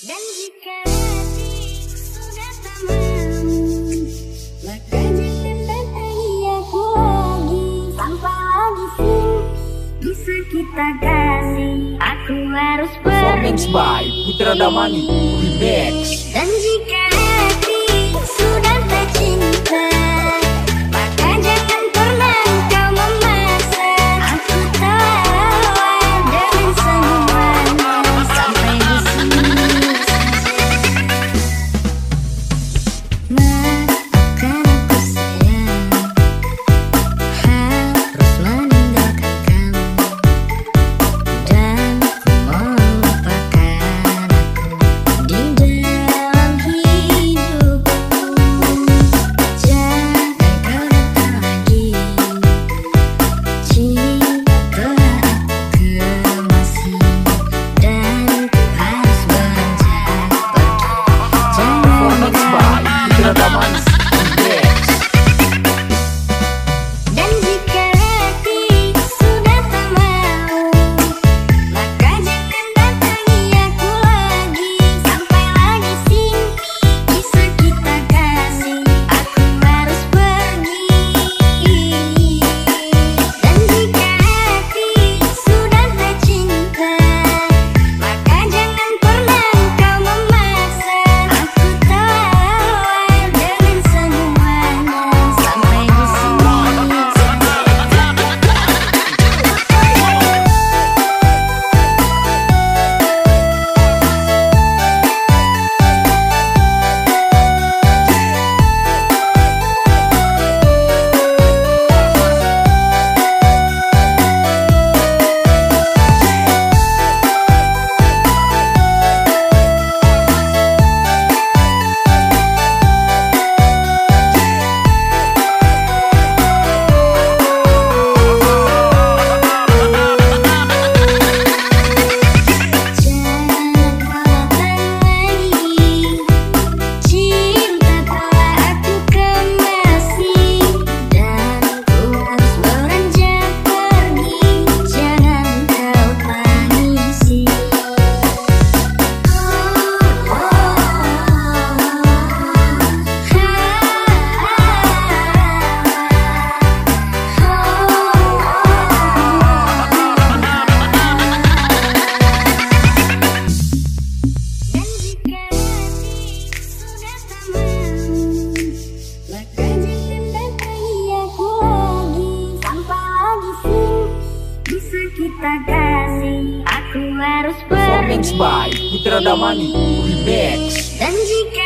Dan jika hati sudah tamam, maka jangan datangi aku lagi. Tanpa audisi, bisa kita kasih. Aku harus pergi. Performance by Putra Damani Remix. kita kasih Aku harus pergi. by Putra Damani Remix. Dan jika